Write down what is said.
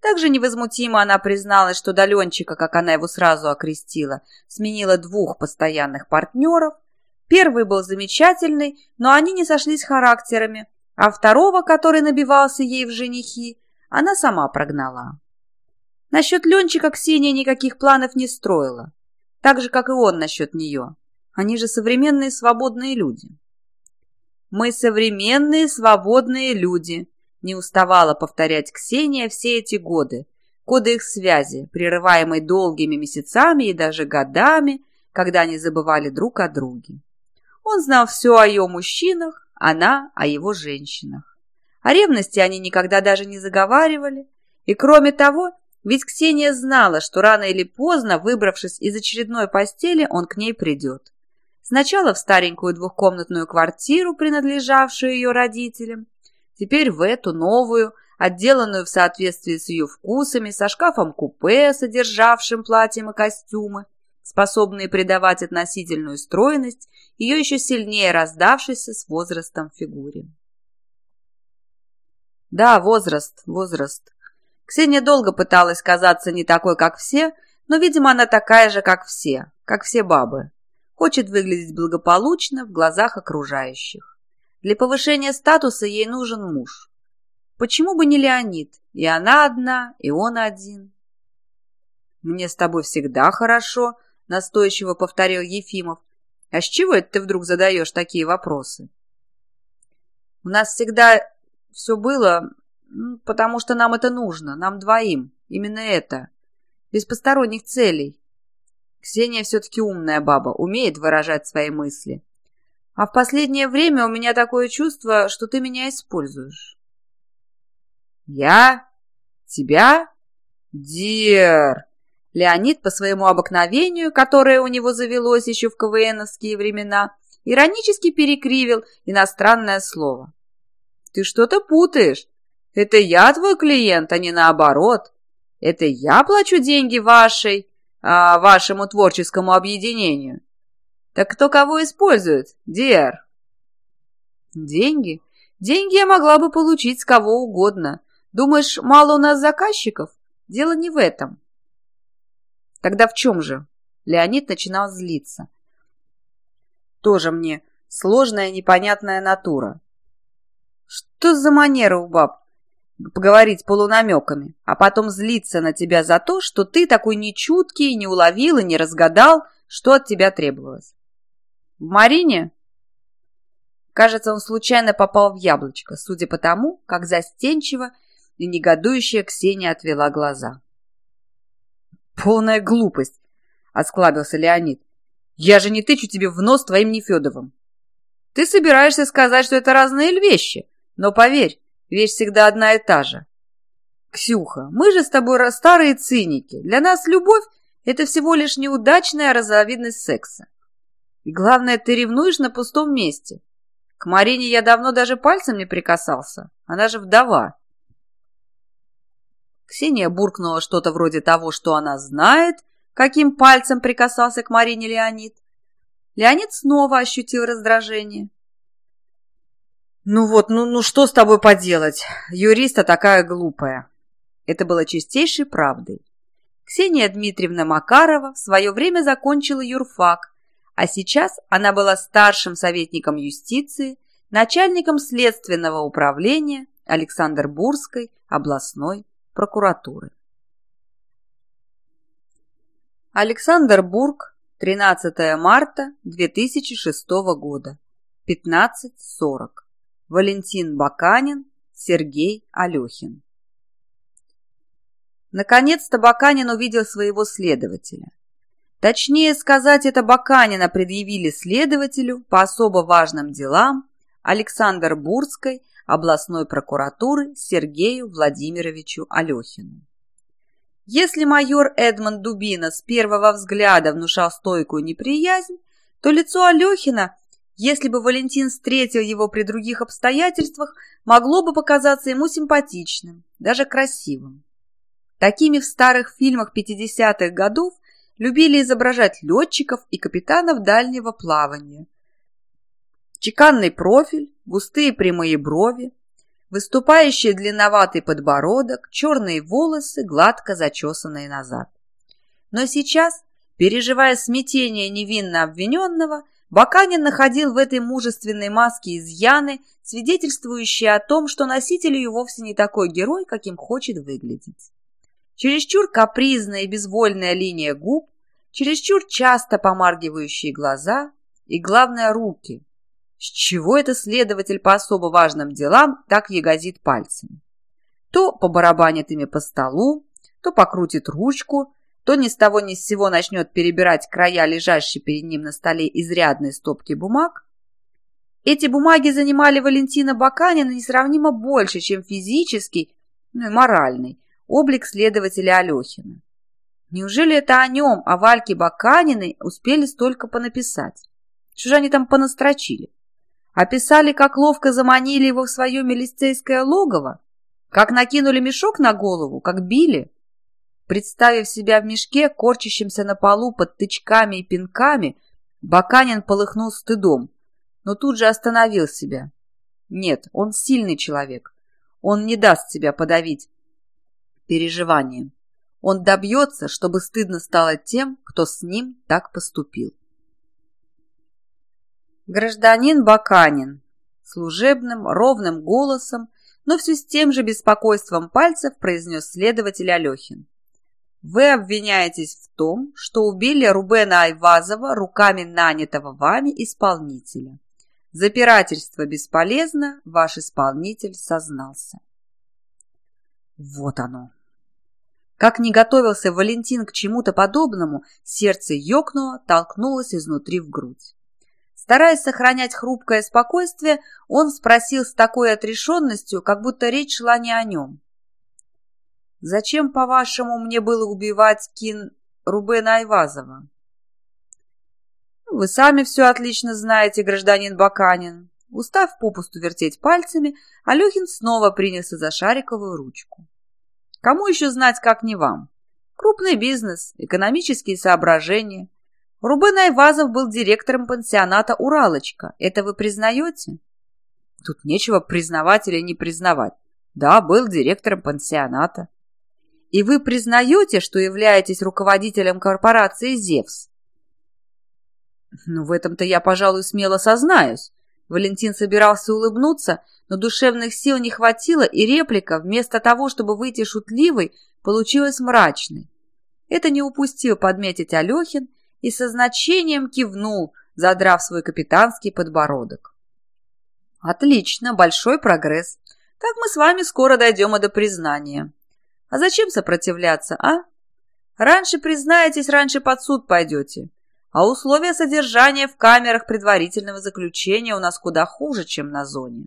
Также невозмутимо она призналась, что Даленчика, как она его сразу окрестила, сменила двух постоянных партнеров. Первый был замечательный, но они не сошлись характерами, а второго, который набивался ей в женихи, она сама прогнала. Насчет Ленчика Ксения никаких планов не строила, так же, как и он насчет нее. Они же современные свободные люди. «Мы современные свободные люди», — не уставала повторять Ксения все эти годы, годы их связи, прерываемой долгими месяцами и даже годами, когда они забывали друг о друге. Он знал все о ее мужчинах, она о его женщинах. О ревности они никогда даже не заговаривали. И кроме того, ведь Ксения знала, что рано или поздно, выбравшись из очередной постели, он к ней придет. Сначала в старенькую двухкомнатную квартиру, принадлежавшую ее родителям, теперь в эту новую, отделанную в соответствии с ее вкусами, со шкафом-купе, содержавшим платьем и костюмы, способные придавать относительную стройность ее еще сильнее раздавшейся с возрастом фигуре. Да, возраст, возраст. Ксения долго пыталась казаться не такой, как все, но, видимо, она такая же, как все, как все бабы. Хочет выглядеть благополучно в глазах окружающих. Для повышения статуса ей нужен муж. Почему бы не Леонид? И она одна, и он один. «Мне с тобой всегда хорошо», — настойчиво повторил Ефимов. «А с чего это ты вдруг задаешь такие вопросы?» «У нас всегда все было, потому что нам это нужно, нам двоим, именно это, без посторонних целей. Ксения все-таки умная баба, умеет выражать свои мысли. А в последнее время у меня такое чувство, что ты меня используешь». «Я? Тебя? Дер!» Леонид по своему обыкновению, которое у него завелось еще в КВНовские времена, иронически перекривил иностранное слово. «Ты что-то путаешь. Это я твой клиент, а не наоборот. Это я плачу деньги вашей, а, вашему творческому объединению. Так кто кого использует, Диэр?» «Деньги? Деньги я могла бы получить с кого угодно. Думаешь, мало у нас заказчиков? Дело не в этом. Тогда в чем же? Леонид начинал злиться. Тоже мне сложная непонятная натура. Что за манера у баб? Поговорить полунамеками, а потом злиться на тебя за то, что ты такой нечуткий, не уловил и не разгадал, что от тебя требовалось. В Марине? Кажется, он случайно попал в яблочко, судя по тому, как застенчиво и негодующая Ксения отвела глаза. «Полная глупость!» — осклабился Леонид. «Я же не тычу тебе в нос твоим Нефедовым. Ты собираешься сказать, что это разные вещи, но поверь, вещь всегда одна и та же. Ксюха, мы же с тобой старые циники. Для нас любовь — это всего лишь неудачная разновидность секса. Главное, ты ревнуешь на пустом месте. К Марине я давно даже пальцем не прикасался. Она же вдова. Ксения буркнула что-то вроде того, что она знает, каким пальцем прикасался к Марине Леонид. Леонид снова ощутил раздражение. «Ну вот, ну, ну что с тобой поделать? Юриста такая глупая». Это было чистейшей правдой. Ксения Дмитриевна Макарова в свое время закончила юрфак, а сейчас она была старшим советником юстиции, начальником следственного управления Александр-Бурской областной прокуратуры. Александр Бург, 13 марта 2006 года, 15.40. Валентин Баканин, Сергей Алехин. Наконец-то Баканин увидел своего следователя. Точнее сказать, это Баканина предъявили следователю по особо важным делам Александр Бурской областной прокуратуры Сергею Владимировичу Алехину. Если майор Эдмонд Дубина с первого взгляда внушал стойкую неприязнь, то лицо Алехина, если бы Валентин встретил его при других обстоятельствах, могло бы показаться ему симпатичным, даже красивым. Такими в старых фильмах 50-х годов любили изображать летчиков и капитанов дальнего плавания – Чеканный профиль, густые прямые брови, Выступающий длинноватый подбородок, черные волосы, гладко зачесанные назад. Но сейчас, переживая смятение невинно обвиненного, Баканин находил в этой мужественной маске изъяны, свидетельствующие о том, что носитель ее вовсе не такой герой, каким хочет выглядеть. Чересчур капризная и безвольная линия губ, чересчур часто помаргивающие глаза и, главное, руки. С чего это следователь по особо важным делам так ягозит пальцами? То побарабанит ими по столу, то покрутит ручку, то ни с того ни с сего начнет перебирать края лежащей перед ним на столе изрядной стопки бумаг. Эти бумаги занимали Валентина Баканина несравнимо больше, чем физический, ну и моральный, облик следователя Алехина. Неужели это о нем, о Вальке Баканиной, успели столько понаписать? Что же они там понастрочили? Описали, как ловко заманили его в свое милицейское логово? Как накинули мешок на голову? Как били? Представив себя в мешке, корчащимся на полу под тычками и пинками, Баканин полыхнул стыдом, но тут же остановил себя. Нет, он сильный человек. Он не даст себя подавить переживанием. Он добьется, чтобы стыдно стало тем, кто с ним так поступил. Гражданин Баканин служебным, ровным голосом, но все с тем же беспокойством пальцев произнес следователь Алехин. Вы обвиняетесь в том, что убили Рубена Айвазова руками нанятого вами исполнителя. Запирательство бесполезно, ваш исполнитель сознался. Вот оно. Как не готовился Валентин к чему-то подобному, сердце ёкнуло, толкнулось изнутри в грудь. Стараясь сохранять хрупкое спокойствие, он спросил с такой отрешенностью, как будто речь шла не о нем. Зачем, по-вашему, мне было убивать Кин Рубена Айвазова? Вы сами все отлично знаете, гражданин Баканин. Устав попусту вертеть пальцами, Алехин снова принялся за шариковую ручку. Кому еще знать, как не вам? Крупный бизнес, экономические соображения. Рубен Айвазов был директором пансионата «Уралочка». Это вы признаете? Тут нечего признавать или не признавать. Да, был директором пансионата. И вы признаете, что являетесь руководителем корпорации «Зевс»? Ну, в этом-то я, пожалуй, смело сознаюсь. Валентин собирался улыбнуться, но душевных сил не хватило, и реплика, вместо того, чтобы выйти шутливой, получилась мрачной. Это не упустил подметить Алехин и со значением кивнул, задрав свой капитанский подбородок. «Отлично, большой прогресс. Так мы с вами скоро дойдем до признания. А зачем сопротивляться, а? Раньше признаетесь, раньше под суд пойдете. А условия содержания в камерах предварительного заключения у нас куда хуже, чем на зоне.